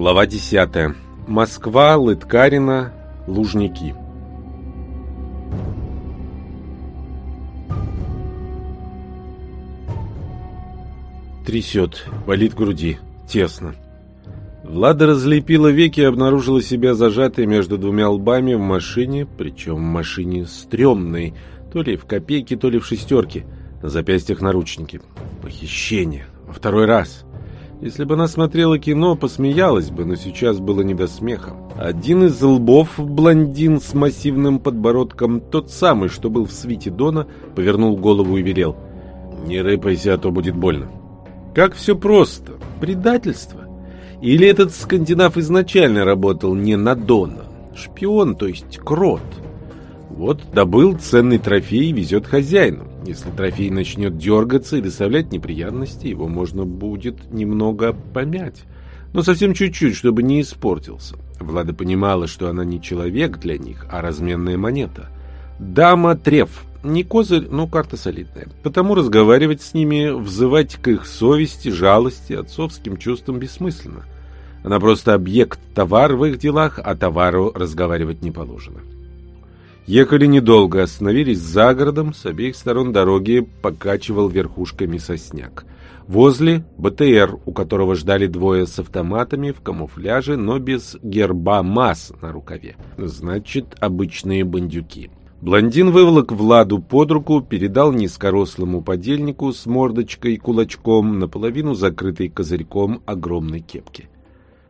Глава 10. Москва, Лыткарина, Лужники. Трясет, болит груди, тесно. Влада разлепила веки и обнаружила себя зажатой между двумя лбами в машине, причем в машине стрёмной, то ли в копейке, то ли в шестерке. На запястьях наручники. Похищение. Во второй раз. Если бы она смотрела кино, посмеялась бы, но сейчас было не до смеха. Один из лбов, блондин с массивным подбородком, тот самый, что был в свите Дона, повернул голову и велел. «Не рыпайся, а то будет больно». Как все просто. Предательство. Или этот скандинав изначально работал не на Дона? Шпион, то есть крот. Вот добыл ценный трофей и везет хозяину. Если трофей начнет дергаться и доставлять неприятности, его можно будет немного помять. Но совсем чуть-чуть, чтобы не испортился. Влада понимала, что она не человек для них, а разменная монета. Дама Треф. Не козырь, но карта солидная. Потому разговаривать с ними, взывать к их совести, жалости, отцовским чувствам бессмысленно. Она просто объект, товар в их делах, а товару разговаривать не положено. Ехали недолго, остановились за городом, с обеих сторон дороги покачивал верхушками сосняк. Возле БТР, у которого ждали двое с автоматами в камуфляже, но без герба МАС на рукаве. Значит, обычные бандюки. Блондин выволок Владу под руку, передал низкорослому подельнику с мордочкой и кулачком, наполовину закрытой козырьком огромной кепки.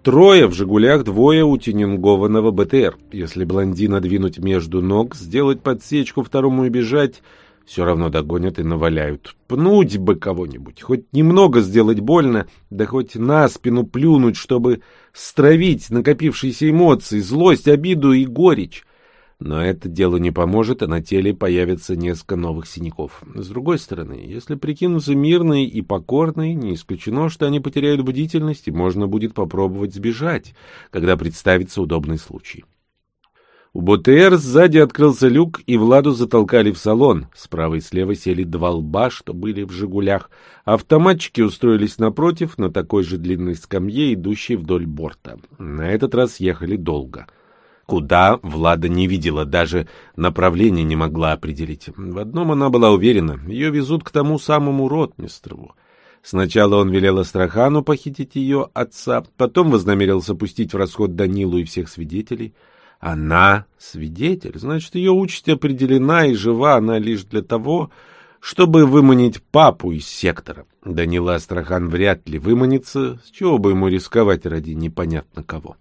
Трое в «Жигулях», двое у тюнингованного БТР. Если блондина двинуть между ног, сделать подсечку второму и бежать, все равно догонят и наваляют. Пнуть бы кого-нибудь, хоть немного сделать больно, да хоть на спину плюнуть, чтобы стравить накопившиеся эмоции, злость, обиду и горечь. Но это делу не поможет, а на теле появится несколько новых синяков. С другой стороны, если прикинуться мирной и покорной, не исключено, что они потеряют бдительность, и можно будет попробовать сбежать, когда представится удобный случай. У БТР сзади открылся люк, и Владу затолкали в салон. Справа и слева сели два лба, что были в «Жигулях». Автоматчики устроились напротив, на такой же длинной скамье, идущей вдоль борта. На этот раз ехали долго — Куда Влада не видела, даже направление не могла определить. В одном она была уверена — ее везут к тому самому Ротмистрову. Сначала он велел Астрахану похитить ее отца, потом вознамерился пустить в расход Данилу и всех свидетелей. Она свидетель, значит, ее участь определена, и жива она лишь для того, чтобы выманить папу из сектора. Данила Астрахан вряд ли выманится, с чего бы ему рисковать ради непонятно кого.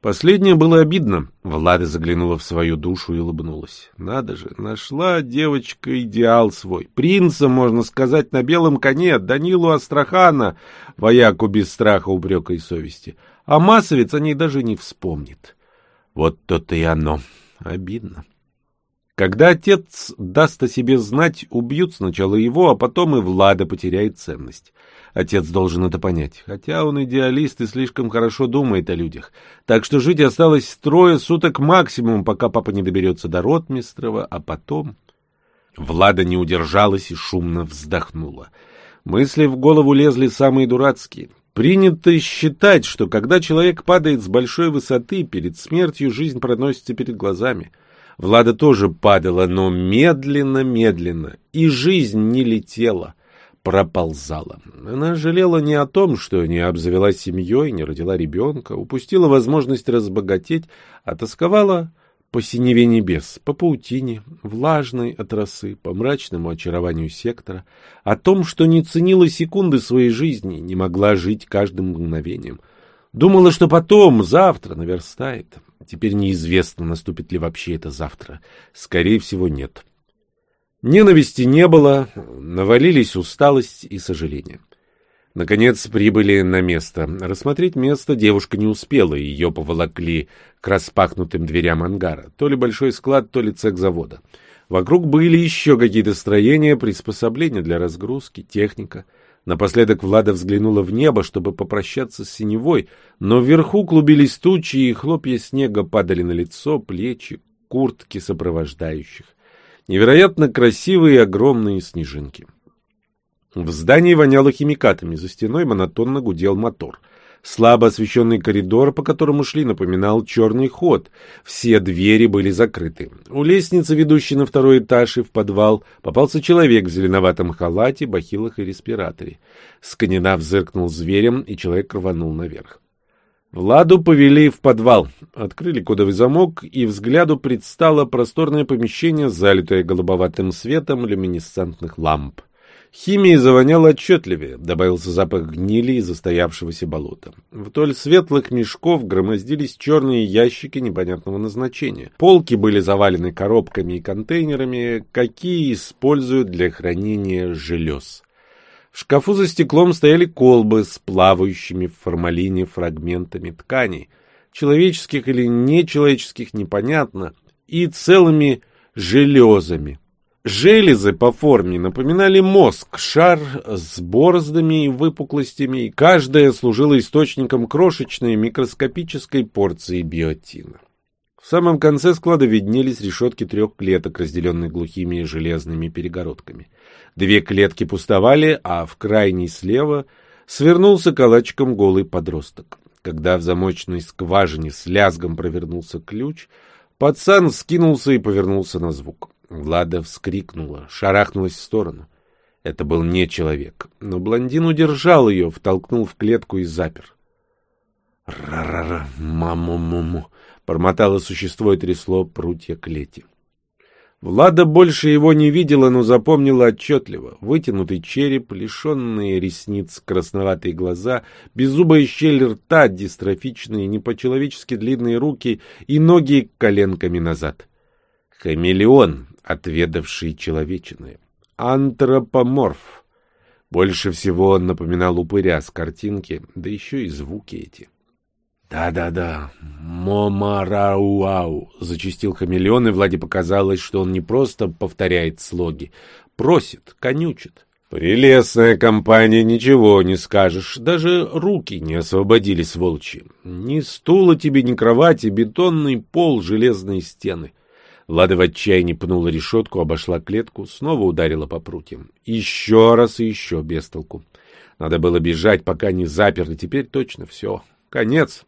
Последнее было обидно. Влада заглянула в свою душу и улыбнулась. Надо же, нашла девочка идеал свой. Принца, можно сказать, на белом коне, Данилу Астрахана, вояку без страха, упрека и совести. А массовец о ней даже не вспомнит. Вот то-то и оно. Обидно. Когда отец даст о себе знать, убьют сначала его, а потом и Влада потеряет ценность. Отец должен это понять, хотя он идеалист и слишком хорошо думает о людях. Так что жить осталось трое суток максимум, пока папа не доберется до Ротмистрова, а потом... Влада не удержалась и шумно вздохнула. Мысли в голову лезли самые дурацкие. Принято считать, что когда человек падает с большой высоты, перед смертью жизнь проносится перед глазами. Влада тоже падала, но медленно-медленно, и жизнь не летела проползала. Она жалела не о том, что не обзавелась семьей, не родила ребенка, упустила возможность разбогатеть, а тосковала по синеве небес, по паутине, влажной от росы, по мрачному очарованию сектора, о том, что не ценила секунды своей жизни, не могла жить каждым мгновением. Думала, что потом, завтра, наверстает. Теперь неизвестно, наступит ли вообще это завтра. Скорее всего, нет. Ненависти не было, навалились усталость и сожаление. Наконец прибыли на место. Рассмотреть место девушка не успела, ее поволокли к распахнутым дверям ангара. То ли большой склад, то ли цех завода. Вокруг были еще какие-то строения, приспособления для разгрузки, техника. Напоследок Влада взглянула в небо, чтобы попрощаться с синевой, но вверху клубились тучи, и хлопья снега падали на лицо, плечи, куртки сопровождающих невероятно красивые огромные снежинки. В здании воняло химикатами, за стеной монотонно гудел мотор. Слабо освещенный коридор, по которому шли, напоминал черный ход. Все двери были закрыты. У лестницы, ведущей на второй этаж и в подвал, попался человек в зеленоватом халате, бахилах и респираторе. Скандинав зыркнул зверем, и человек рванул наверх. Владу повели в подвал. Открыли кодовый замок, и взгляду предстало просторное помещение, залитое голубоватым светом люминесцентных ламп. Химией завоняло отчетливее, добавился запах гнили и застоявшегося болота. Вдоль светлых мешков громоздились черные ящики непонятного назначения. Полки были завалены коробками и контейнерами, какие используют для хранения желез. В шкафу за стеклом стояли колбы с плавающими в формалине фрагментами тканей, человеческих или нечеловеческих непонятно, и целыми железами. Железы по форме напоминали мозг, шар с бороздами и выпуклостями, и каждая служила источником крошечной микроскопической порции биотина. В самом конце склада виднелись решетки трех клеток, разделенные глухими железными перегородками. Две клетки пустовали, а в крайней слева свернулся калачиком голый подросток. Когда в замочной скважине с лязгом провернулся ключ, пацан скинулся и повернулся на звук. Влада вскрикнула, шарахнулась в сторону. Это был не человек, но блондин удержал ее, втолкнул в клетку и запер. «Ра-ра-ра, маму-муму!» Бормотало существо и трясло прутья клети. Влада больше его не видела, но запомнила отчетливо. Вытянутый череп, лишенные ресниц красноватые глаза, беззубая щель рта, дистрофичные, не по-человечески длинные руки и ноги коленками назад. Хамелеон, отведавший человечины. Антропоморф. Больше всего он напоминал упыря с картинки, да еще и звуки эти. «Да-да-да, момарауау», — зачистил хамелеон, и Владе показалось, что он не просто повторяет слоги, просит, конючит. «Прелестная компания, ничего не скажешь, даже руки не освободили, сволочи. Ни стула тебе, ни кровати, бетонный пол, железные стены». Влада в отчаянии пнула решетку, обошла клетку, снова ударила по прутьям. Еще раз и еще без толку. Надо было бежать, пока не заперли, теперь точно все. Конец.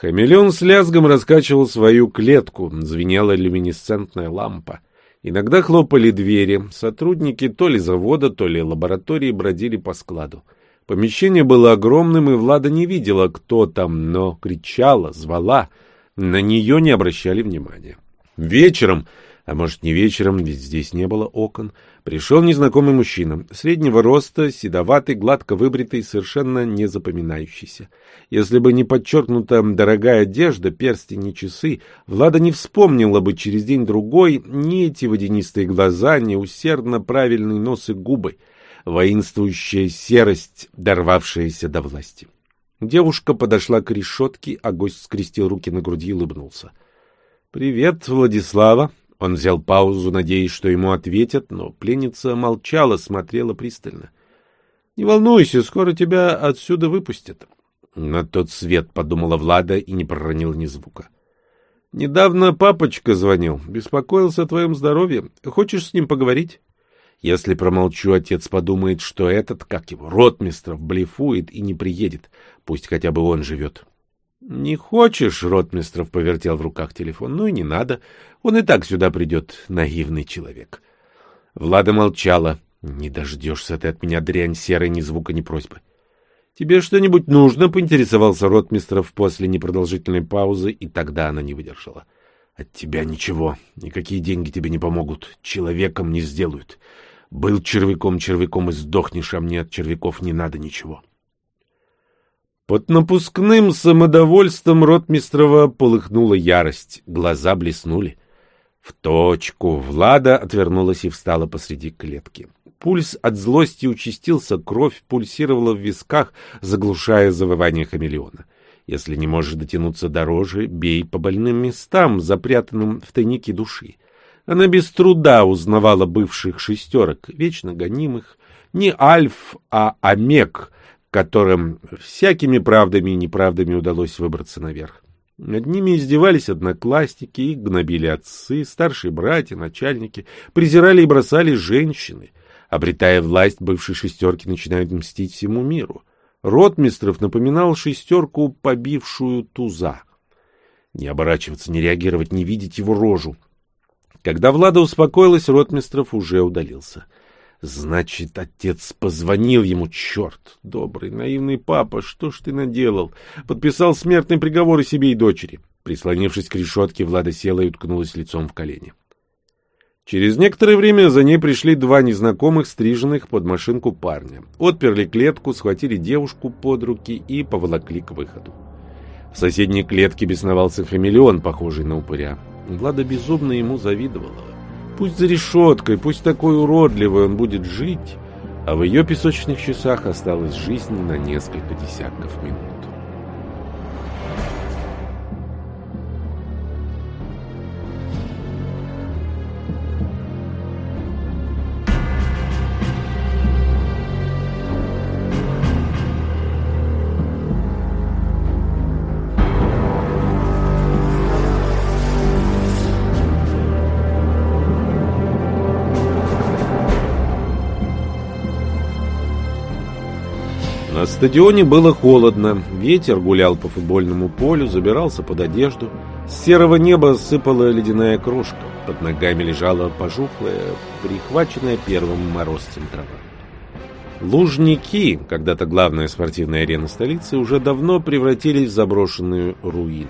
Хамелеон с лязгом раскачивал свою клетку, звенела люминесцентная лампа. Иногда хлопали двери, сотрудники то ли завода, то ли лаборатории бродили по складу. Помещение было огромным, и Влада не видела, кто там, но кричала, звала. На нее не обращали внимания. Вечером а может не вечером, ведь здесь не было окон, пришел незнакомый мужчина, среднего роста, седоватый, гладко выбритый, совершенно не запоминающийся. Если бы не подчеркнута дорогая одежда, перстень и часы, Влада не вспомнила бы через день-другой ни эти водянистые глаза, ни усердно правильный нос и губы, воинствующая серость, дорвавшаяся до власти. Девушка подошла к решетке, а гость скрестил руки на груди и улыбнулся. — Привет, Владислава, он взял паузу, надеясь, что ему ответят, но пленница молчала, смотрела пристально. — Не волнуйся, скоро тебя отсюда выпустят. — На тот свет, — подумала Влада и не проронила ни звука. — Недавно папочка звонил, беспокоился о твоем здоровье. Хочешь с ним поговорить? Если промолчу, отец подумает, что этот, как его, ротмистров, блефует и не приедет. Пусть хотя бы он живет. — Не хочешь? — Ротмистров повертел в руках телефон. — Ну и не надо. Он и так сюда придет, наивный человек. Влада молчала. — Не дождешься ты от меня, дрянь серой, ни звука, ни просьбы. — Тебе что-нибудь нужно? — поинтересовался Ротмистров после непродолжительной паузы, и тогда она не выдержала. — От тебя ничего. Никакие деньги тебе не помогут. Человеком не сделают. Был червяком червяком и сдохнешь, а мне от червяков не надо ничего. — под напускным самодовольством Ротмистрова полыхнула ярость, глаза блеснули. В точку Влада отвернулась и встала посреди клетки. Пульс от злости участился, кровь пульсировала в висках, заглушая завывание хамелеона. Если не можешь дотянуться до рожи, бей по больным местам, запрятанным в тайнике души. Она без труда узнавала бывших шестерок, вечно гонимых, не Альф, а Омег — которым всякими правдами и неправдами удалось выбраться наверх. Над ними издевались одноклассники, их гнобили отцы, старшие братья, начальники, презирали и бросали женщины. Обретая власть, бывшие шестерки начинают мстить всему миру. Ротмистров напоминал шестерку, побившую туза. Не оборачиваться, не реагировать, не видеть его рожу. Когда Влада успокоилась, Ротмистров уже удалился. Значит, отец позвонил ему, черт! Добрый, наивный папа, что ж ты наделал? Подписал смертный приговор и себе, и дочери. Прислонившись к решетке, Влада села и уткнулась лицом в колени. Через некоторое время за ней пришли два незнакомых, стриженных под машинку парня. Отперли клетку, схватили девушку под руки и поволокли к выходу. В соседней клетке бесновался хамелеон, похожий на упыря. Влада безумно ему завидовала. Пусть за решеткой, пусть такой уродливый он будет жить, а в ее песочных часах осталась жизнь на несколько десятков минут. Стадионе было холодно, ветер гулял по футбольному полю, забирался под одежду. С серого неба сыпала ледяная крошка, под ногами лежала пожухлая, прихваченная первым морозцем трава. Лужники, когда-то главная спортивная арена столицы, уже давно превратились в заброшенную руину.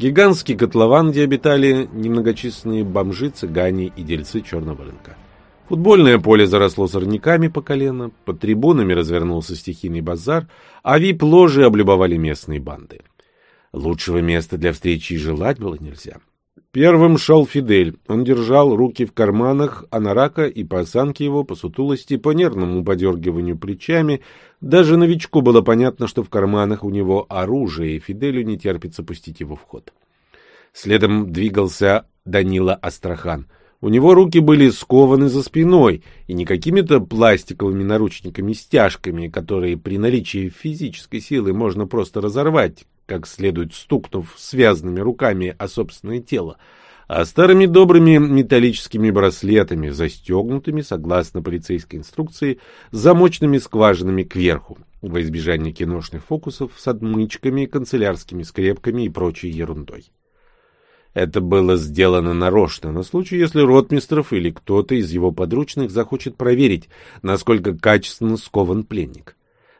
Гигантский котлован, где обитали немногочисленные бомжи, цыгане и дельцы черного рынка. Футбольное поле заросло сорняками по колено, под трибунами развернулся стихийный базар, а вип-ложи облюбовали местные банды. Лучшего места для встречи желать было нельзя. Первым шел Фидель. Он держал руки в карманах анарака, и по осанке его, по сутулости, по нервному подергиванию плечами, даже новичку было понятно, что в карманах у него оружие, и Фиделю не терпится пустить его в ход. Следом двигался Данила Астрахан — у него руки были скованы за спиной, и не какими-то пластиковыми наручниками-стяжками, которые при наличии физической силы можно просто разорвать, как следует стукнув связанными руками о собственное тело, а старыми добрыми металлическими браслетами, застегнутыми, согласно полицейской инструкции, замочными скважинами кверху, во избежание киношных фокусов с отмычками, канцелярскими скрепками и прочей ерундой. Это было сделано нарочно, на случай, если ротмистров или кто-то из его подручных захочет проверить, насколько качественно скован пленник.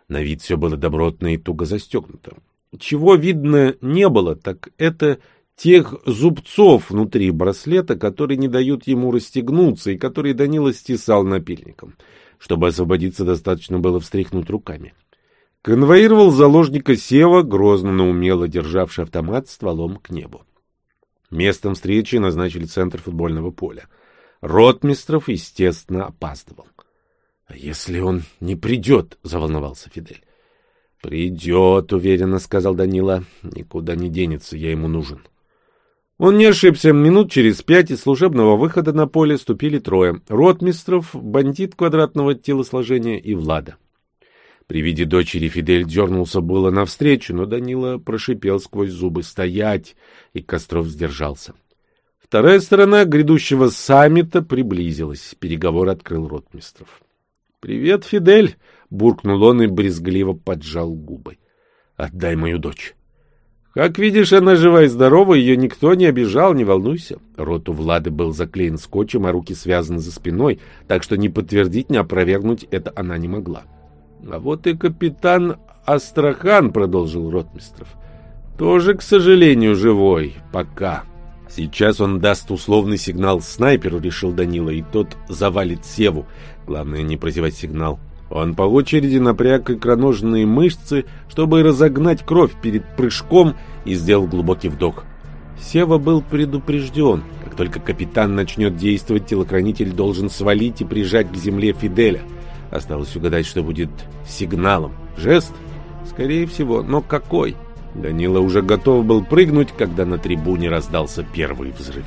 На вид все было добротно и туго застегнуто. Чего видно не было, так это тех зубцов внутри браслета, которые не дают ему расстегнуться и которые Данила стесал напильником. Чтобы освободиться, достаточно было встряхнуть руками. Конвоировал заложника Сева, грозно, но умело державший автомат стволом к небу. Местом встречи назначили центр футбольного поля. Ротмистров, естественно, опаздывал. — А если он не придет? — заволновался Фидель. — Придет, — уверенно сказал Данила. — Никуда не денется, я ему нужен. Он не ошибся. Минут через пять из служебного выхода на поле ступили трое. Ротмистров, бандит квадратного телосложения и Влада. При виде дочери Фидель дернулся было навстречу, но Данила прошипел сквозь зубы «Стоять!» и Костров сдержался. Вторая сторона грядущего саммита приблизилась. Переговор открыл ротмистров. «Привет, Фидель!» — буркнул он и брезгливо поджал губы. «Отдай мою дочь!» «Как видишь, она жива и здорова, ее никто не обижал, не волнуйся». Рот у Влады был заклеен скотчем, а руки связаны за спиной, так что ни подтвердить, ни опровергнуть это она не могла. А вот и капитан Астрахан, продолжил Ротмистров. Тоже, к сожалению, живой. Пока. Сейчас он даст условный сигнал снайперу, решил Данила, и тот завалит Севу. Главное не прозевать сигнал. Он по очереди напряг икроножные мышцы, чтобы разогнать кровь перед прыжком и сделал глубокий вдох. Сева был предупрежден. Как только капитан начнет действовать, телохранитель должен свалить и прижать к земле Фиделя. Осталось угадать, что будет сигналом. Жест? Скорее всего, но какой? Данила уже готов был прыгнуть, когда на трибуне раздался первый взрыв.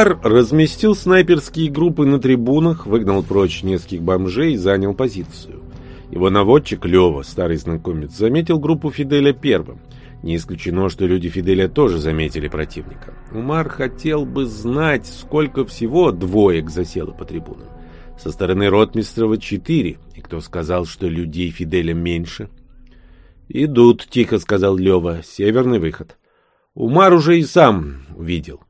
Умар разместил снайперские группы на трибунах, выгнал прочь нескольких бомжей и занял позицию. Его наводчик Лева, старый знакомец, заметил группу Фиделя первым. Не исключено, что люди Фиделя тоже заметили противника. Умар хотел бы знать, сколько всего двоек засело по трибунам. Со стороны Ротмистрова четыре, и кто сказал, что людей Фиделя меньше? «Идут», — тихо сказал Лева, — «северный выход». Умар уже и сам увидел.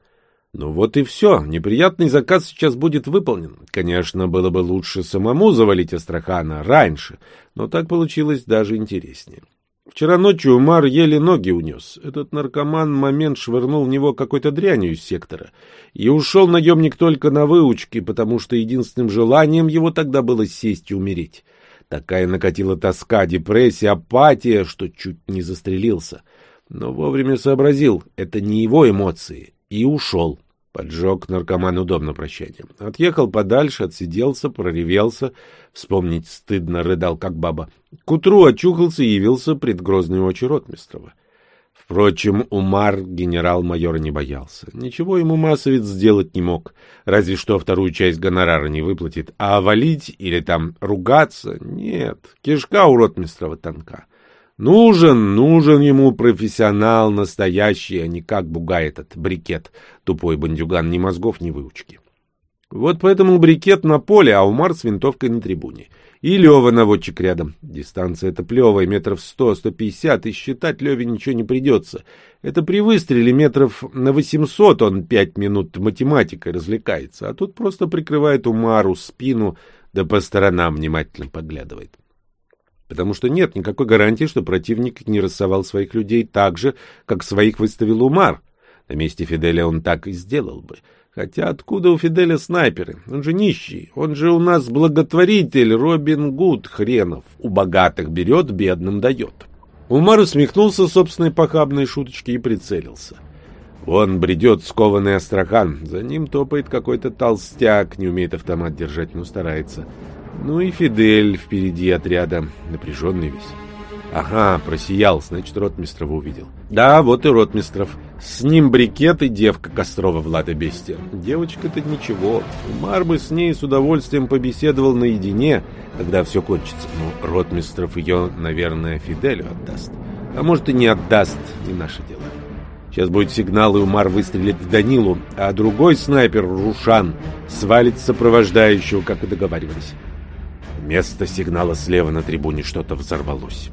Ну вот и все. Неприятный заказ сейчас будет выполнен. Конечно, было бы лучше самому завалить Астрахана раньше, но так получилось даже интереснее. Вчера ночью Умар еле ноги унес. Этот наркоман момент швырнул в него какой-то дрянью из сектора. И ушел наемник только на выучки, потому что единственным желанием его тогда было сесть и умереть. Такая накатила тоска, депрессия, апатия, что чуть не застрелился. Но вовремя сообразил, это не его эмоции, и ушел. Поджег наркоман удобно прощание. Отъехал подальше, отсиделся, проревелся. Вспомнить стыдно, рыдал, как баба. К утру очухался и явился пред грозные очи ротмистрова. Впрочем, Умар генерал-майора не боялся. Ничего ему массовец сделать не мог. Разве что вторую часть гонорара не выплатит. А валить или там ругаться — нет. Кишка у ротмистрова тонка. Нужен, нужен ему профессионал настоящий, а не как бугай этот брикет. Тупой бандюган ни мозгов, ни выучки. Вот поэтому брикет на поле, а Умар с винтовкой на трибуне. И Лева наводчик рядом. Дистанция это плевая, метров сто-сто пятьдесят, и считать Леве ничего не придется. Это при выстреле метров на восемьсот он пять минут математикой развлекается, а тут просто прикрывает Умару спину, да по сторонам внимательно поглядывает потому что нет никакой гарантии, что противник не рассовал своих людей так же, как своих выставил Умар. На месте Фиделя он так и сделал бы. Хотя откуда у Фиделя снайперы? Он же нищий. Он же у нас благотворитель Робин Гуд хренов. У богатых берет, бедным дает. Умар усмехнулся собственной похабной шуточки и прицелился. Он бредет скованный Астрахан. За ним топает какой-то толстяк, не умеет автомат держать, но старается. Ну и Фидель впереди отряда, напряженный весь. Ага, просиял, значит, Ротмистрова увидел. Да, вот и Ротмистров. С ним брикет и девка Кострова Влада Бестия. Девочка-то ничего. Умар бы с ней с удовольствием побеседовал наедине, когда все кончится. Но Ротмистров ее, наверное, Фиделю отдаст. А может и не отдаст, не наше дело. Сейчас будет сигнал, и Умар выстрелит в Данилу, а другой снайпер, Рушан, свалит сопровождающего, как и договаривались. Вместо сигнала слева на трибуне что-то взорвалось.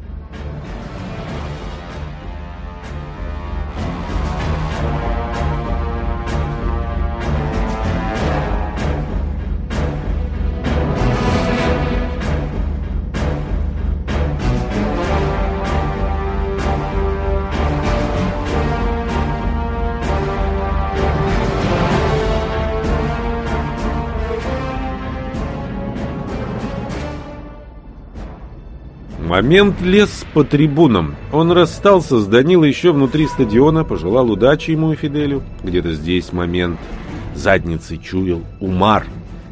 Момент лез по трибунам. Он расстался с Данилой еще внутри стадиона, пожелал удачи ему и Фиделю. Где-то здесь момент задницы чуял Умар.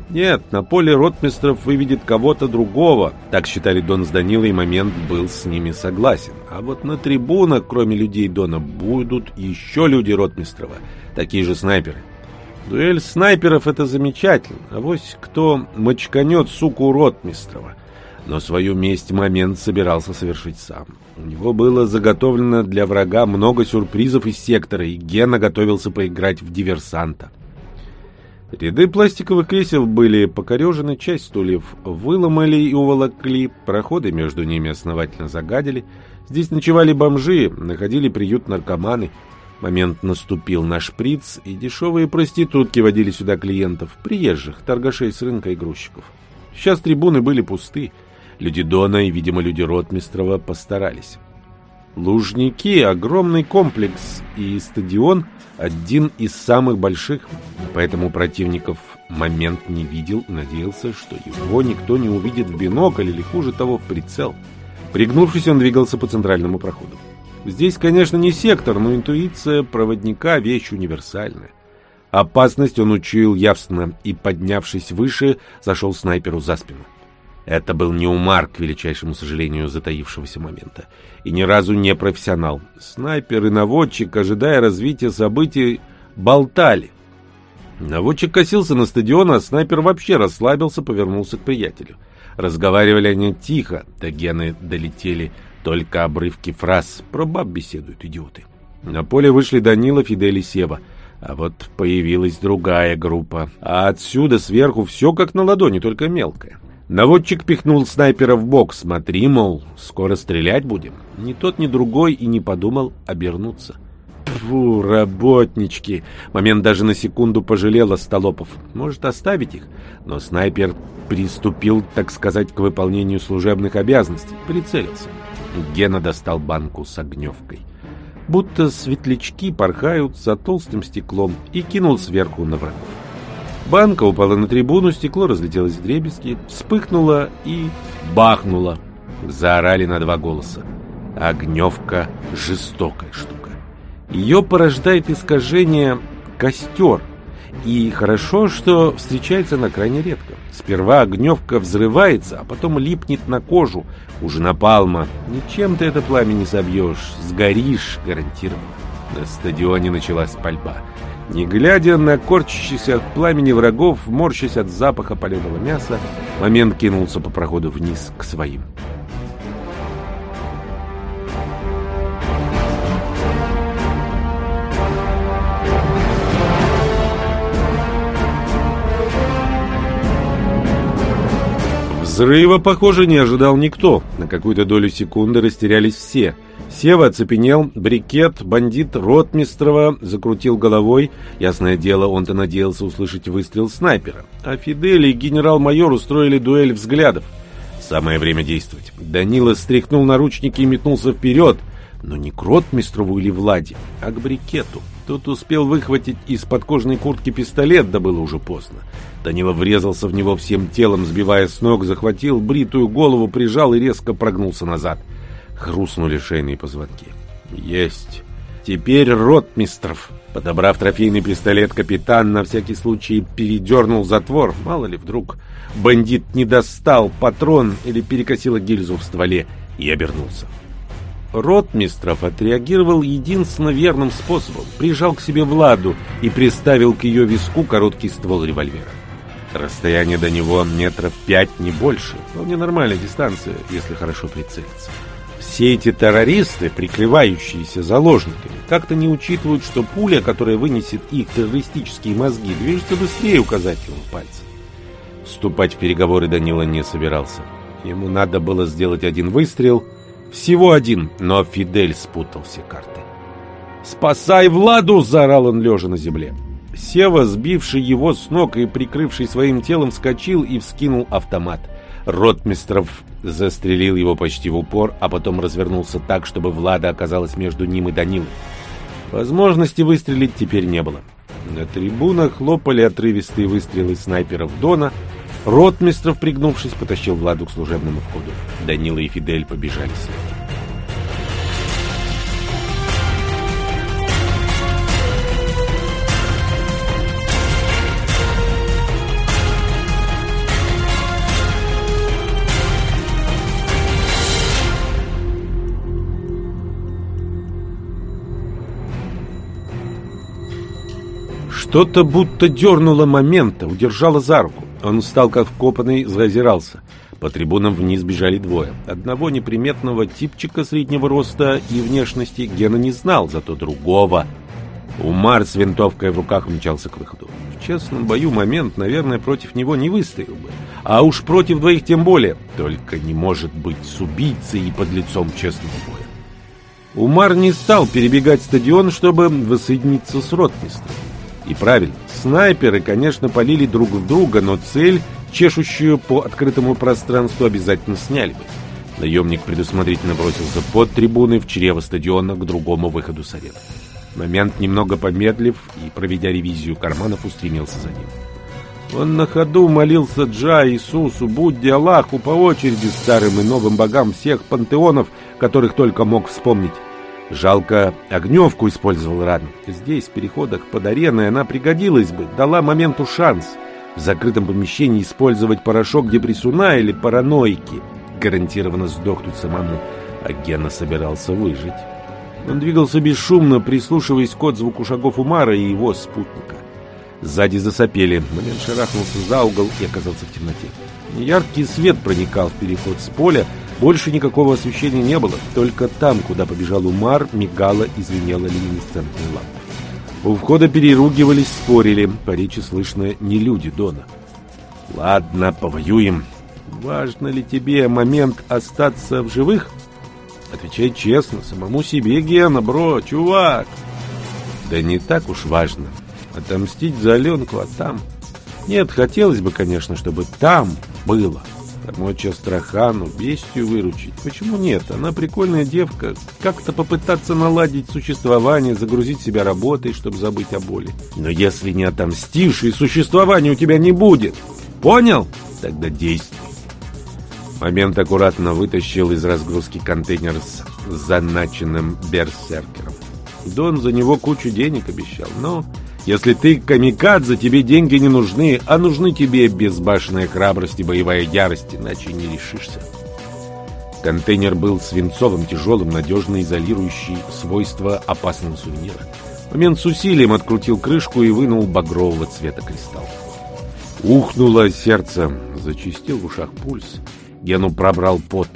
Нет, на поле ротмистров выведет кого-то другого. Так считали Дон с Данилой, и момент был с ними согласен. А вот на трибунах, кроме людей Дона, будут еще люди ротмистрова. Такие же снайперы. Дуэль снайперов — это замечательно. А вось кто мочканет суку ротмистрова — но свою месть момент собирался совершить сам. У него было заготовлено для врага много сюрпризов из сектора, и Гена готовился поиграть в диверсанта. Ряды пластиковых кресел были покорежены, часть стульев выломали и уволокли, проходы между ними основательно загадили. Здесь ночевали бомжи, находили приют наркоманы. Момент наступил на шприц, и дешевые проститутки водили сюда клиентов, приезжих, торгашей с рынка и грузчиков. Сейчас трибуны были пусты. Люди Дона и, видимо, люди Ротмистрова постарались. Лужники — огромный комплекс, и стадион — один из самых больших, поэтому противников момент не видел и надеялся, что его никто не увидит в бинокль или, хуже того, в прицел. Пригнувшись, он двигался по центральному проходу. Здесь, конечно, не сектор, но интуиция проводника — вещь универсальная. Опасность он учуял явственно и, поднявшись выше, зашел снайперу за спину. Это был не Умар, к величайшему сожалению, затаившегося момента. И ни разу не профессионал. Снайпер и наводчик, ожидая развития событий, болтали. Наводчик косился на стадион, а снайпер вообще расслабился, повернулся к приятелю. Разговаривали они тихо, до Гены долетели только обрывки фраз. Про баб беседуют идиоты. На поле вышли Данила, Фидель и Сева. А вот появилась другая группа. А отсюда сверху все как на ладони, только мелкое. Наводчик пихнул снайпера в бок. Смотри, мол, скоро стрелять будем. Ни тот, ни другой и не подумал обернуться. Фу, работнички. Момент даже на секунду пожалел Остолопов. Может, оставить их? Но снайпер приступил, так сказать, к выполнению служебных обязанностей. Прицелился. Гена достал банку с огневкой. Будто светлячки порхают за толстым стеклом и кинул сверху на врагов. Банка упала на трибуну, стекло разлетелось в дребезги, вспыхнуло и бахнуло. Заорали на два голоса. Огневка — жестокая штука. Ее порождает искажение костер. И хорошо, что встречается на крайне редко. Сперва огневка взрывается, а потом липнет на кожу. Уже напалма. Ничем ты это пламя не собьешь. Сгоришь, гарантированно. На стадионе началась пальба. Не глядя на корчащихся от пламени врагов, морщась от запаха паленого мяса, момент кинулся по проходу вниз к своим. Взрыва, похоже, не ожидал никто. На какую-то долю секунды растерялись все. Сева оцепенел, брикет, бандит Ротмистрова закрутил головой. Ясное дело, он-то надеялся услышать выстрел снайпера. А Фидель и генерал-майор устроили дуэль взглядов. Самое время действовать. Данила стряхнул наручники и метнулся вперед. Но не к Ротмистрову или Владе, а к брикету. Тот успел выхватить из под кожаной куртки пистолет, да было уже поздно. Данила врезался в него всем телом, сбивая с ног, захватил бритую голову, прижал и резко прогнулся назад. Хрустнули шейные позвонки. «Есть! Теперь ротмистров!» Подобрав трофейный пистолет, капитан на всякий случай передернул затвор. Мало ли вдруг бандит не достал патрон или перекосила гильзу в стволе и обернулся. Ротмистров отреагировал единственно верным способом. Прижал к себе Владу и приставил к ее виску короткий ствол револьвера. Расстояние до него метров пять, не больше. Вполне нормальная дистанция, если хорошо прицелиться. Все эти террористы, прикрывающиеся заложниками, как-то не учитывают, что пуля, которая вынесет их террористические мозги, движется быстрее указательного пальца. Вступать в переговоры Данила не собирался. Ему надо было сделать один выстрел — всего один, но Фидель спутал все карты. «Спасай Владу!» — заорал он, лежа на земле. Сева, сбивший его с ног и прикрывший своим телом, вскочил и вскинул автомат. Ротмистров застрелил его почти в упор, а потом развернулся так, чтобы Влада оказалась между ним и Данилой. Возможности выстрелить теперь не было. На трибунах хлопали отрывистые выстрелы снайперов Дона — Ротмистров, пригнувшись, потащил Владу к служебному входу. Данила и Фидель побежали следом. Что-то будто дернуло момента, удержало за руку. Он встал как вкопанный, зазирался. По трибунам вниз бежали двое. Одного неприметного типчика среднего роста и внешности Гена не знал, зато другого. Умар с винтовкой в руках умчался к выходу. В честном бою момент, наверное, против него не выстоял бы. А уж против двоих тем более. Только не может быть с убийцей и под лицом честного боя. Умар не стал перебегать стадион, чтобы воссоединиться с ротмистром. И правильно, снайперы, конечно, полили друг в друга, но цель, чешущую по открытому пространству, обязательно сняли бы. Наемник предусмотрительно бросился под трибуны в чрево стадиона к другому выходу с арены. Момент, немного помедлив и проведя ревизию карманов, устремился за ним. Он на ходу молился Джа, Иисусу, Будде, Аллаху по очереди старым и новым богам всех пантеонов, которых только мог вспомнить. Жалко, огневку использовал рано. Здесь, в переходах под ареной, она пригодилась бы, дала моменту шанс. В закрытом помещении использовать порошок депрессуна или параноики. Гарантированно сдохнуть самому. А Гена собирался выжить. Он двигался бесшумно, прислушиваясь к отзвуку шагов Умара и его спутника. Сзади засопели. Момент шарахнулся за угол и оказался в темноте. Яркий свет проникал в переход с поля. Больше никакого освещения не было. Только там, куда побежал Умар, мигала и звенела люминесцентная лампа. У входа переругивались, спорили. По речи слышно не люди Дона. «Ладно, повоюем. Важно ли тебе момент остаться в живых?» Отвечай честно, самому себе, Гена, бро, чувак. Да не так уж важно. Отомстить за Аленку, а там... Нет, хотелось бы, конечно, чтобы там было. Помочь Астрахану, бестию выручить. Почему нет? Она прикольная девка. Как-то попытаться наладить существование, загрузить себя работой, чтобы забыть о боли. Но если не отомстишь, и существования у тебя не будет. Понял? Тогда действуй. Момент аккуратно вытащил из разгрузки контейнер с заначенным берсеркером. Дон за него кучу денег обещал, но если ты камикадзе, тебе деньги не нужны, а нужны тебе безбашенная храбрость и боевая ярость, иначе не решишься. Контейнер был свинцовым, тяжелым, надежно изолирующий свойства опасного сувенира. Момент с усилием открутил крышку и вынул багрового цвета кристалл. Ухнуло сердце, зачистил в ушах пульс. Гену пробрал пот.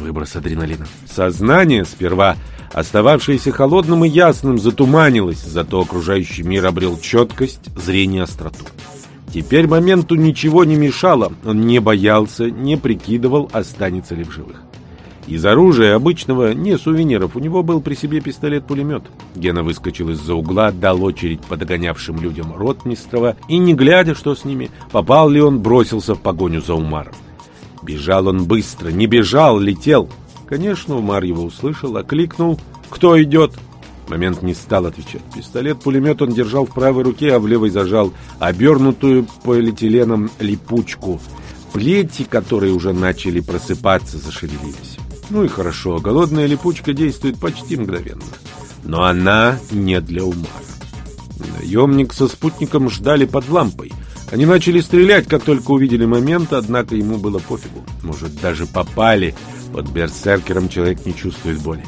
Выброс адреналина. Сознание, сперва остававшееся холодным и ясным, затуманилось, зато окружающий мир обрел четкость, зрение, остроту. Теперь моменту ничего не мешало, он не боялся, не прикидывал, останется ли в живых. Из оружия обычного, не сувениров, у него был при себе пистолет-пулемет. Гена выскочил из-за угла, дал очередь по догонявшим людям Ротмистрова и, не глядя, что с ними, попал ли он, бросился в погоню за Умаром. Бежал он быстро, не бежал, летел. Конечно, Умар его услышал, окликнул «Кто идет?». Момент не стал отвечать. Пистолет-пулемет он держал в правой руке, а в левой зажал обернутую полиэтиленом липучку. Плети, которые уже начали просыпаться, зашевелились. Ну и хорошо, голодная липучка действует почти мгновенно. Но она не для Умара. Наемник со спутником ждали под лампой — они начали стрелять, как только увидели момент, однако ему было пофигу. Может, даже попали. Под берсеркером человек не чувствует боли.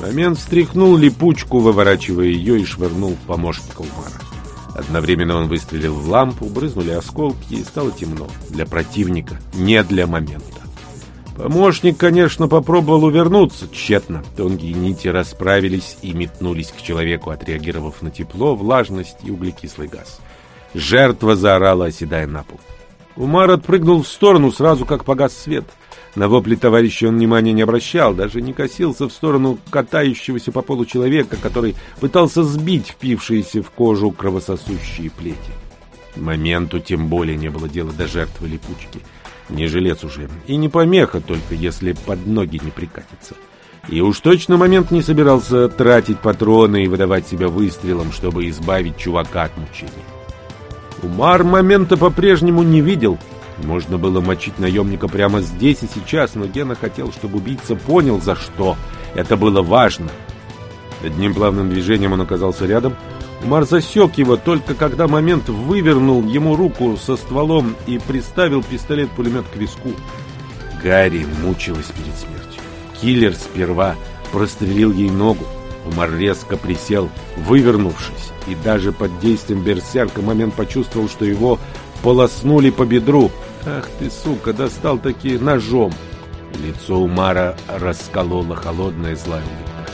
Момент встряхнул липучку, выворачивая ее и швырнул в помощника Умара. Одновременно он выстрелил в лампу, брызнули осколки и стало темно. Для противника, не для момента. Помощник, конечно, попробовал увернуться, тщетно. Тонкие нити расправились и метнулись к человеку, отреагировав на тепло, влажность и углекислый газ. Жертва заорала, оседая на пол. Умар отпрыгнул в сторону сразу, как погас свет. На вопли товарища он внимания не обращал, даже не косился в сторону катающегося по полу человека, который пытался сбить впившиеся в кожу кровососущие плети. Моменту тем более не было дела до жертвы липучки. Не жилец уже. И не помеха только, если под ноги не прикатится. И уж точно момент не собирался тратить патроны и выдавать себя выстрелом, чтобы избавить чувака от мучений. Умар момента по-прежнему не видел. Можно было мочить наемника прямо здесь и сейчас, но Гена хотел, чтобы убийца понял, за что. Это было важно. Одним плавным движением он оказался рядом. Умар засек его только когда момент вывернул ему руку со стволом и приставил пистолет-пулемет к виску. Гарри мучилась перед смертью. Киллер сперва прострелил ей ногу, Умар резко присел, вывернувшись, и даже под действием берсерка момент почувствовал, что его полоснули по бедру. «Ах ты, сука, достал таки ножом!» Лицо Умара расколола холодная злая улыбка.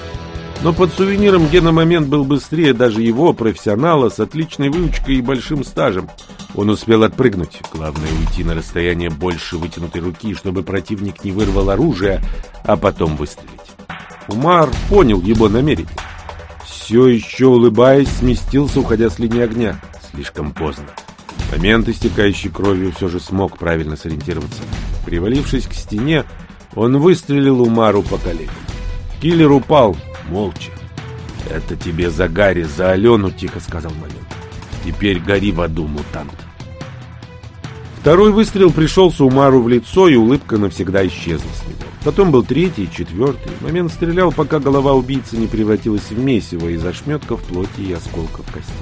Но под сувениром Гена момент был быстрее даже его, профессионала, с отличной выучкой и большим стажем. Он успел отпрыгнуть. Главное уйти на расстояние больше вытянутой руки, чтобы противник не вырвал оружие, а потом выстрелить. Умар понял его намерение. Все еще улыбаясь, сместился, уходя с линии огня. Слишком поздно. Момент, истекающий кровью, все же смог правильно сориентироваться. Привалившись к стене, он выстрелил Умару по коленям. Киллер упал, молча. «Это тебе за Гарри, за Алену», — тихо сказал момент. «Теперь гори в аду, мутант». Второй выстрел пришелся Умару в лицо, и улыбка навсегда исчезла с него. Потом был третий, четвертый. Момент стрелял, пока голова убийцы не превратилась в месиво из ошметков плоти и осколков костей.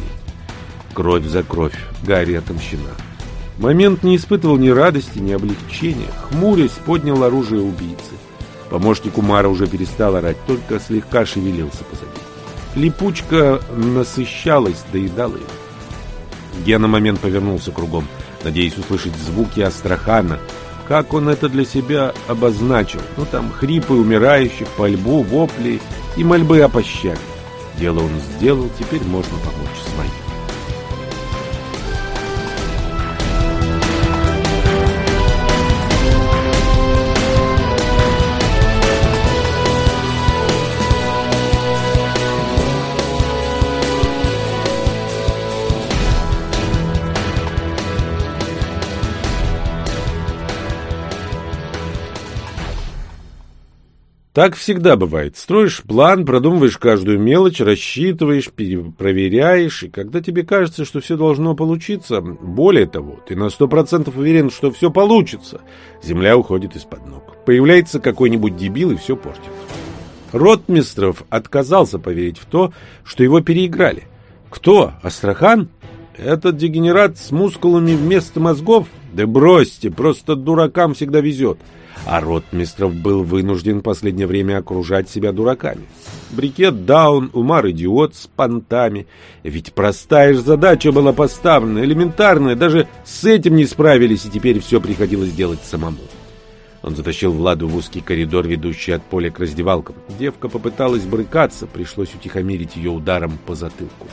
Кровь за кровь. Гарри отомщена. Момент не испытывал ни радости, ни облегчения. Хмурясь, поднял оружие убийцы. Помощник Умара уже перестал орать, только слегка шевелился позади. Липучка насыщалась, доедала его. Гена момент повернулся кругом, надеясь услышать звуки Астрахана. Как он это для себя обозначил? Ну, там хрипы умирающих, пальбу, вопли и мольбы о пощаде. Дело он сделал, теперь можно помочь своим. Так всегда бывает. Строишь план, продумываешь каждую мелочь, рассчитываешь, проверяешь, и когда тебе кажется, что все должно получиться, более того, ты на сто процентов уверен, что все получится, земля уходит из-под ног. Появляется какой-нибудь дебил и все портит. Ротмистров отказался поверить в то, что его переиграли. Кто? Астрахан? Этот дегенерат с мускулами вместо мозгов? Да бросьте, просто дуракам всегда везет а Ротмистров был вынужден в последнее время окружать себя дураками. Брикет даун, Умар идиот с понтами. Ведь простая же задача была поставлена, элементарная, даже с этим не справились, и теперь все приходилось делать самому. Он затащил Владу в узкий коридор, ведущий от поля к раздевалкам. Девка попыталась брыкаться, пришлось утихомирить ее ударом по затылку.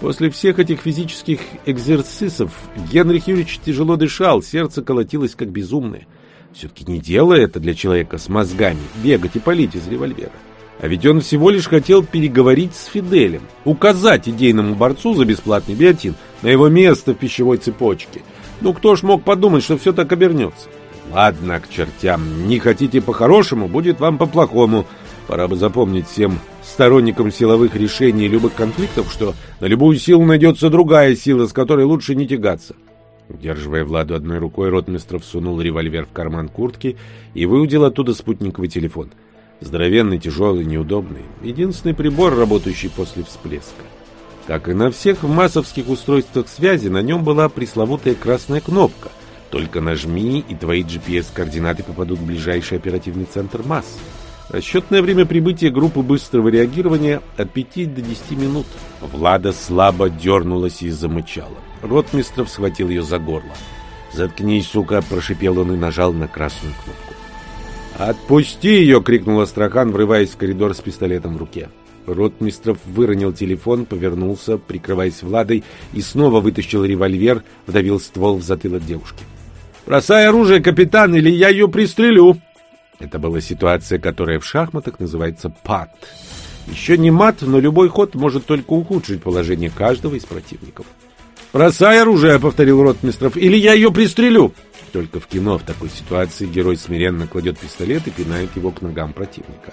После всех этих физических экзерсисов Генрих Юрьевич тяжело дышал, сердце колотилось как безумное. Все-таки не дело это для человека с мозгами, бегать и палить из револьвера. А ведь он всего лишь хотел переговорить с Фиделем, указать идейному борцу за бесплатный биотин на его место в пищевой цепочке. Ну кто ж мог подумать, что все так обернется? Ладно, к чертям, не хотите по-хорошему, будет вам по-плохому. Пора бы запомнить всем сторонникам силовых решений любых конфликтов, что на любую силу найдется другая сила, с которой лучше не тягаться. Удерживая Владу одной рукой, Ротмистров сунул револьвер в карман куртки и выудил оттуда спутниковый телефон. Здоровенный, тяжелый, неудобный. Единственный прибор, работающий после всплеска. Как и на всех массовских устройствах связи, на нем была пресловутая красная кнопка. Только нажми, и твои GPS-координаты попадут в ближайший оперативный центр МАС. Расчетное время прибытия группы быстрого реагирования от 5 до 10 минут. Влада слабо дернулась и замычала. Ротмистров схватил ее за горло. «Заткнись, сука!» – прошипел он и нажал на красную кнопку. «Отпусти ее!» – крикнул Астрахан, врываясь в коридор с пистолетом в руке. Ротмистров выронил телефон, повернулся, прикрываясь Владой, и снова вытащил револьвер, вдавил ствол в затылок девушки. «Бросай оружие, капитан, или я ее пристрелю!» Это была ситуация, которая в шахматах называется пат. Еще не мат, но любой ход может только ухудшить положение каждого из противников. «Бросай оружие!» — повторил Ротмистров. «Или я ее пристрелю!» Только в кино в такой ситуации герой смиренно кладет пистолет и пинает его к ногам противника.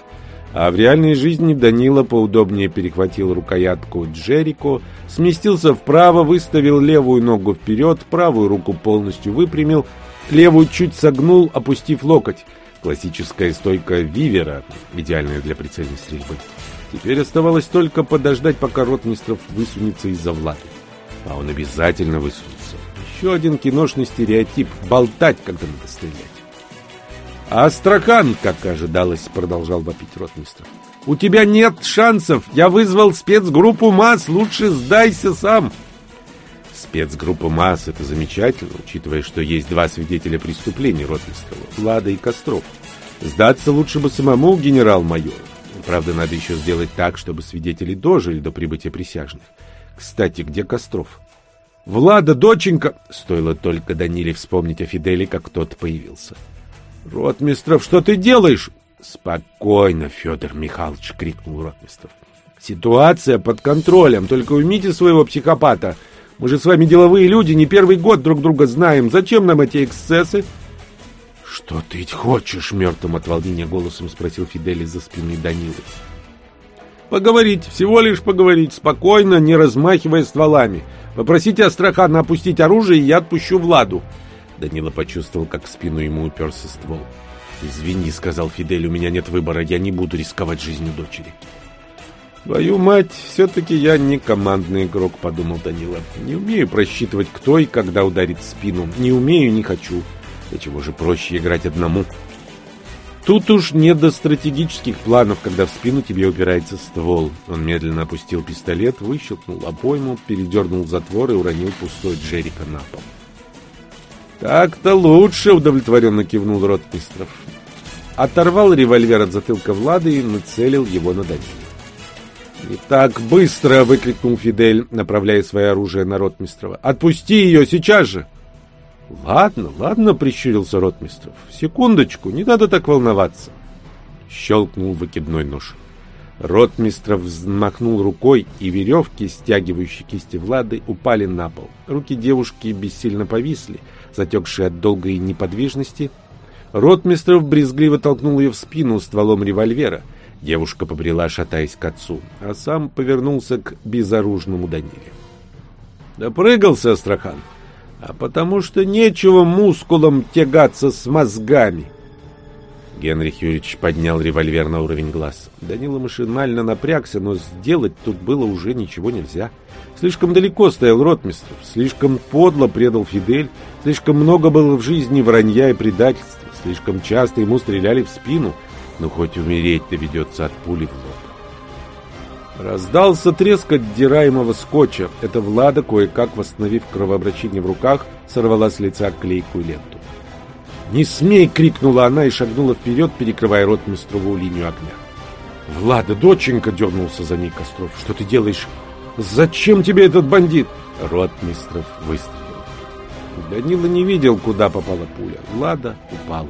А в реальной жизни Данила поудобнее перехватил рукоятку Джерико, сместился вправо, выставил левую ногу вперед, правую руку полностью выпрямил, левую чуть согнул, опустив локоть. Классическая стойка Вивера, идеальная для прицельной стрельбы. Теперь оставалось только подождать, пока ротмистров высунется из-за Влады а он обязательно высунется. Еще один киношный стереотип — болтать, когда надо стрелять. «Астракан, как ожидалось», — продолжал вопить ротмистр. «У тебя нет шансов! Я вызвал спецгруппу МАС! Лучше сдайся сам!» Спецгруппа МАС — это замечательно, учитывая, что есть два свидетеля преступления Ротмистрова — Влада и Костров. Сдаться лучше бы самому генерал-майору. Правда, надо еще сделать так, чтобы свидетели дожили до прибытия присяжных. Кстати, где Костров? Влада, доченька! Стоило только Даниле вспомнить о Фиделе, как тот появился. Ротмистров, что ты делаешь? Спокойно, Федор Михайлович, крикнул Ротмистров. Ситуация под контролем, только уймите своего психопата. Мы же с вами деловые люди, не первый год друг друга знаем. Зачем нам эти эксцессы? Что ты хочешь? Мертвым от волнения голосом спросил Фидель из-за спины Данилы. Поговорить, всего лишь поговорить, спокойно, не размахивая стволами. Попросите Астрахана опустить оружие, и я отпущу Владу. Данила почувствовал, как в спину ему уперся ствол. «Извини», — сказал Фидель, — «у меня нет выбора, я не буду рисковать жизнью дочери». «Твою мать, все-таки я не командный игрок», — подумал Данила. «Не умею просчитывать, кто и когда ударит в спину. Не умею, не хочу. До чего же проще играть одному?» Тут уж не до стратегических планов, когда в спину тебе упирается ствол. Он медленно опустил пистолет, выщелкнул обойму, передернул затвор и уронил пустой Джерика на пол. «Так-то лучше», — удовлетворенно кивнул Ротмистров. Оторвал револьвер от затылка Влады и нацелил его на Данила. «Не так быстро!» — выкрикнул Фидель, направляя свое оружие на Ротмистрова. «Отпусти ее сейчас же!» «Ладно, ладно», — прищурился Ротмистров. «Секундочку, не надо так волноваться». Щелкнул выкидной нож. Ротмистров взмахнул рукой, и веревки, стягивающие кисти Влады, упали на пол. Руки девушки бессильно повисли, затекшие от долгой неподвижности. Ротмистров брезгливо толкнул ее в спину стволом револьвера. Девушка побрела, шатаясь к отцу, а сам повернулся к безоружному Даниле. «Допрыгался, Астрахан!» А потому что нечего мускулам тягаться с мозгами. Генрих Юрьевич поднял револьвер на уровень глаз. Данила машинально напрягся, но сделать тут было уже ничего нельзя. Слишком далеко стоял ротмистров, слишком подло предал Фидель, слишком много было в жизни вранья и предательства, слишком часто ему стреляли в спину, но хоть умереть доведется от пули в лоб. Раздался треск отдираемого скотча. Это Влада, кое-как восстановив кровообращение в руках, сорвала с лица клейкую ленту. «Не смей!» — крикнула она и шагнула вперед, перекрывая рот Мистрову линию огня. «Влада, доченька!» — дернулся за ней Костров. «Что ты делаешь? Зачем тебе этот бандит?» Рот Мистров выстрелил. Данила не видел, куда попала пуля. Влада упала.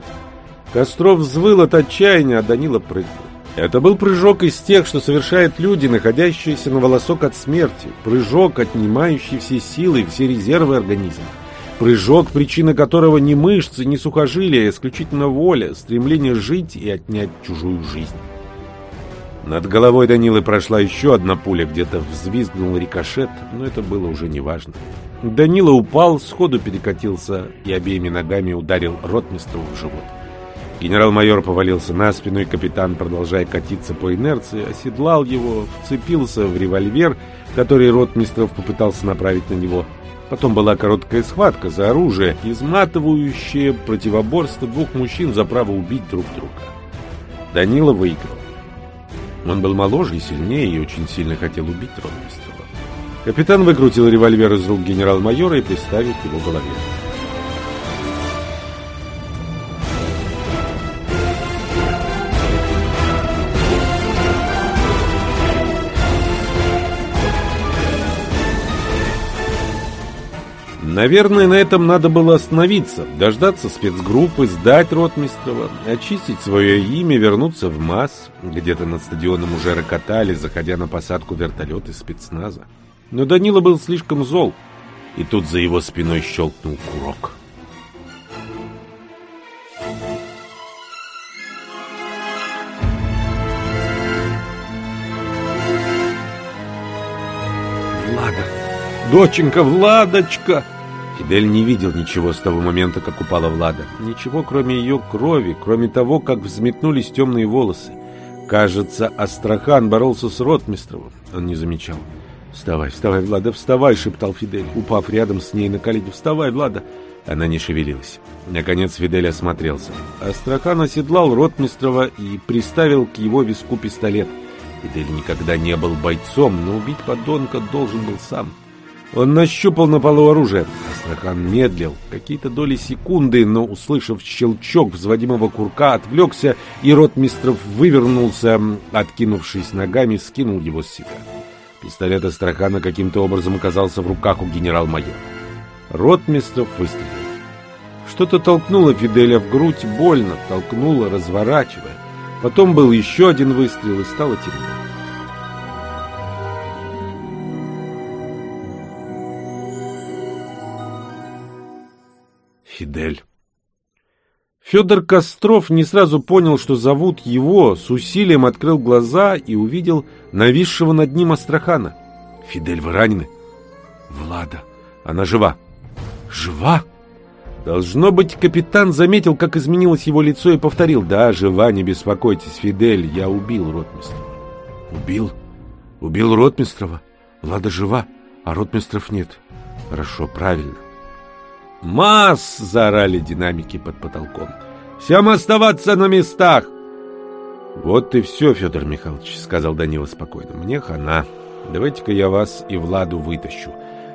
Костров взвыл от отчаяния, а Данила прыгнул. Это был прыжок из тех, что совершают люди, находящиеся на волосок от смерти. Прыжок, отнимающий все силы все резервы организма. Прыжок, причина которого не мышцы, не сухожилия, а исключительно воля, стремление жить и отнять чужую жизнь. Над головой Данилы прошла еще одна пуля, где-то взвизгнул рикошет, но это было уже неважно. Данила упал, сходу перекатился и обеими ногами ударил ротмистру в живот. Генерал-майор повалился на спину, и капитан, продолжая катиться по инерции, оседлал его, вцепился в револьвер, который ротмистров попытался направить на него. Потом была короткая схватка за оружие, изматывающее противоборство двух мужчин за право убить друг друга. Данила выиграл. Он был моложе и сильнее, и очень сильно хотел убить ротмистрова. Капитан выкрутил револьвер из рук генерал-майора и приставил к его голове. Наверное, на этом надо было остановиться, дождаться спецгруппы, сдать Ротмистрова, очистить свое имя, вернуться в МАС. Где-то над стадионом уже рокотали, заходя на посадку вертолеты спецназа. Но Данила был слишком зол, и тут за его спиной щелкнул курок. «Влада! Доченька Владочка!» Фидель не видел ничего с того момента, как упала Влада. Ничего, кроме ее крови, кроме того, как взметнулись темные волосы. Кажется, Астрахан боролся с Ротмистровым. Он не замечал. «Вставай, вставай, Влада, вставай!» — шептал Фидель, упав рядом с ней на колени. «Вставай, Влада!» Она не шевелилась. Наконец Фидель осмотрелся. Астрахан оседлал Ротмистрова и приставил к его виску пистолет. Фидель никогда не был бойцом, но убить подонка должен был сам. Он нащупал на полу оружие. Астрахан медлил какие-то доли секунды, но, услышав щелчок взводимого курка, отвлекся, и ротмистров вывернулся, откинувшись ногами, скинул его с себя. Пистолет Астрахана каким-то образом оказался в руках у генерал-майора. Ротмистров выстрелил. Что-то толкнуло Фиделя в грудь больно, толкнуло, разворачивая. Потом был еще один выстрел, и стало темно. Фидель. Федор Костров не сразу понял, что зовут его, с усилием открыл глаза и увидел нависшего над ним Астрахана. «Фидель, вы ранены?» «Влада, она жива». «Жива?» Должно быть, капитан заметил, как изменилось его лицо и повторил. «Да, жива, не беспокойтесь, Фидель, я убил Ротмистрова». «Убил? Убил Ротмистрова? Влада жива, а Ротмистров нет. Хорошо, правильно. «Масс!» — заорали динамики под потолком. Всем оставаться на местах!» «Вот и все, Федор Михайлович», — сказал Данила спокойно. «Мне хана. Давайте-ка я вас и Владу вытащу.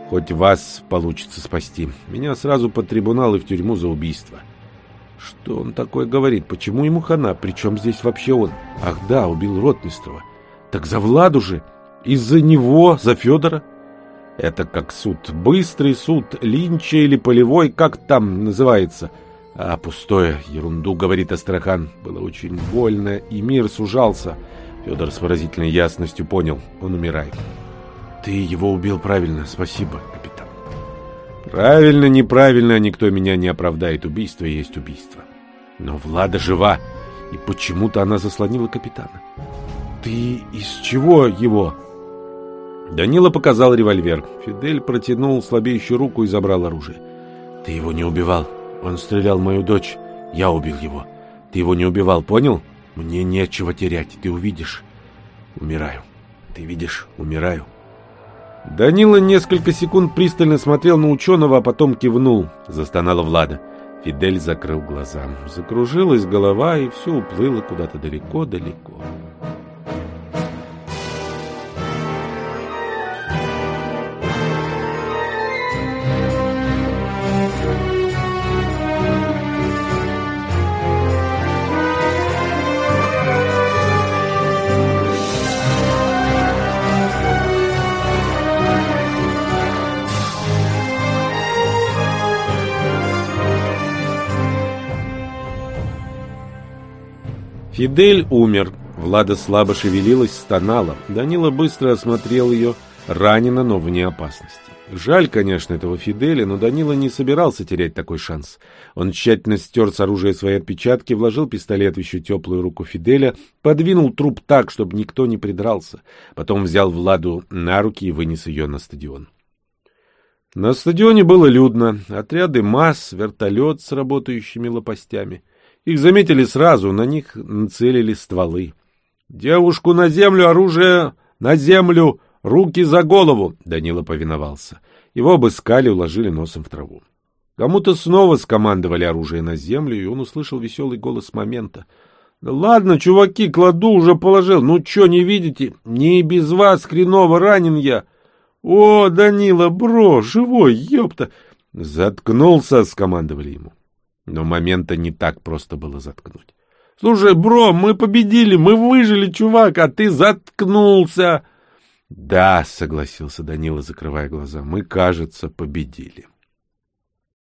Хоть вас получится спасти. Меня сразу под трибунал и в тюрьму за убийство». Что он такое говорит? Почему ему хана? Причем здесь вообще он? Ах да, убил Ротмистрова. Так за Владу же. Из-за него, за Федора. Это как суд. Быстрый суд, линча или полевой, как там называется. А пустое, ерунду, говорит Астрахан. Было очень больно, и мир сужался. Федор с выразительной ясностью понял. Он умирает. Ты его убил правильно, спасибо, капитан. Правильно, неправильно, никто меня не оправдает. Убийство есть убийство. Но Влада жива, и почему-то она заслонила капитана. Ты из чего его? Данила показал револьвер. Фидель протянул слабеющую руку и забрал оружие. Ты его не убивал. Он стрелял мою дочь. Я убил его. Ты его не убивал, понял? Мне нечего терять, ты увидишь. Умираю. Ты видишь, умираю. Данила несколько секунд пристально смотрел на ученого, а потом кивнул. Застонала Влада. Фидель закрыл глаза. Закружилась голова, и все уплыло куда-то далеко-далеко. Фидель умер. Влада слабо шевелилась, стонала. Данила быстро осмотрел ее, ранена, но вне опасности. Жаль, конечно, этого Фиделя, но Данила не собирался терять такой шанс. Он тщательно стер с оружия свои отпечатки, вложил пистолет в еще теплую руку Фиделя, подвинул труп так, чтобы никто не придрался. Потом взял Владу на руки и вынес ее на стадион. На стадионе было людно. Отряды масс, вертолет с работающими лопастями — их заметили сразу, на них нацелили стволы. «Девушку на землю, оружие на землю, руки за голову!» Данила повиновался. Его обыскали, уложили носом в траву. Кому-то снова скомандовали оружие на землю, и он услышал веселый голос момента. «Да ладно, чуваки, кладу, уже положил. Ну чё, не видите? Не без вас хреново ранен я!» «О, Данила, бро, живой, ёпта!» «Заткнулся!» — скомандовали ему. Но момента не так просто было заткнуть. — Слушай, бро, мы победили, мы выжили, чувак, а ты заткнулся. — Да, — согласился Данила, закрывая глаза, — мы, кажется, победили.